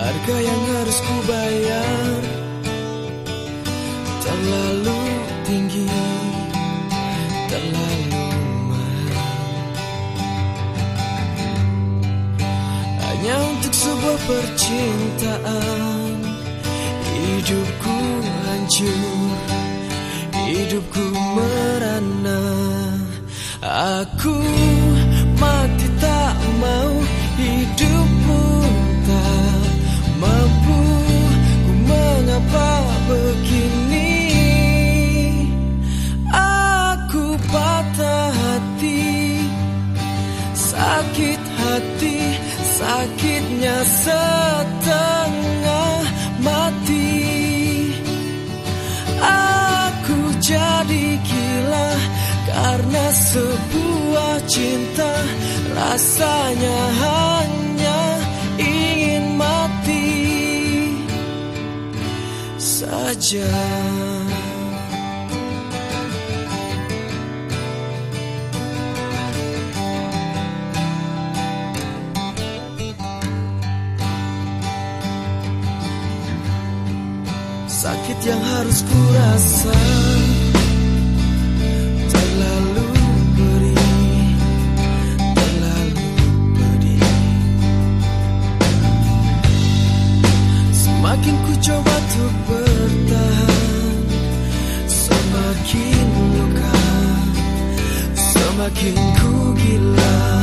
harga yang harus ku bayar Terlalu tinggi Terlalu mahal. Hanya untuk sebuah percintaan. Hidupku hancur Hidupku merana. Aku Sakitnya setengah mati. Aku jadi gila Karena sebuah cinta Rasanya hanya ingin mati saja Sakit yang harus ku rasa Terlalu perih Terlalu pedih Semakin ku coba untuk bertahan Semakin luka Semakin ku gila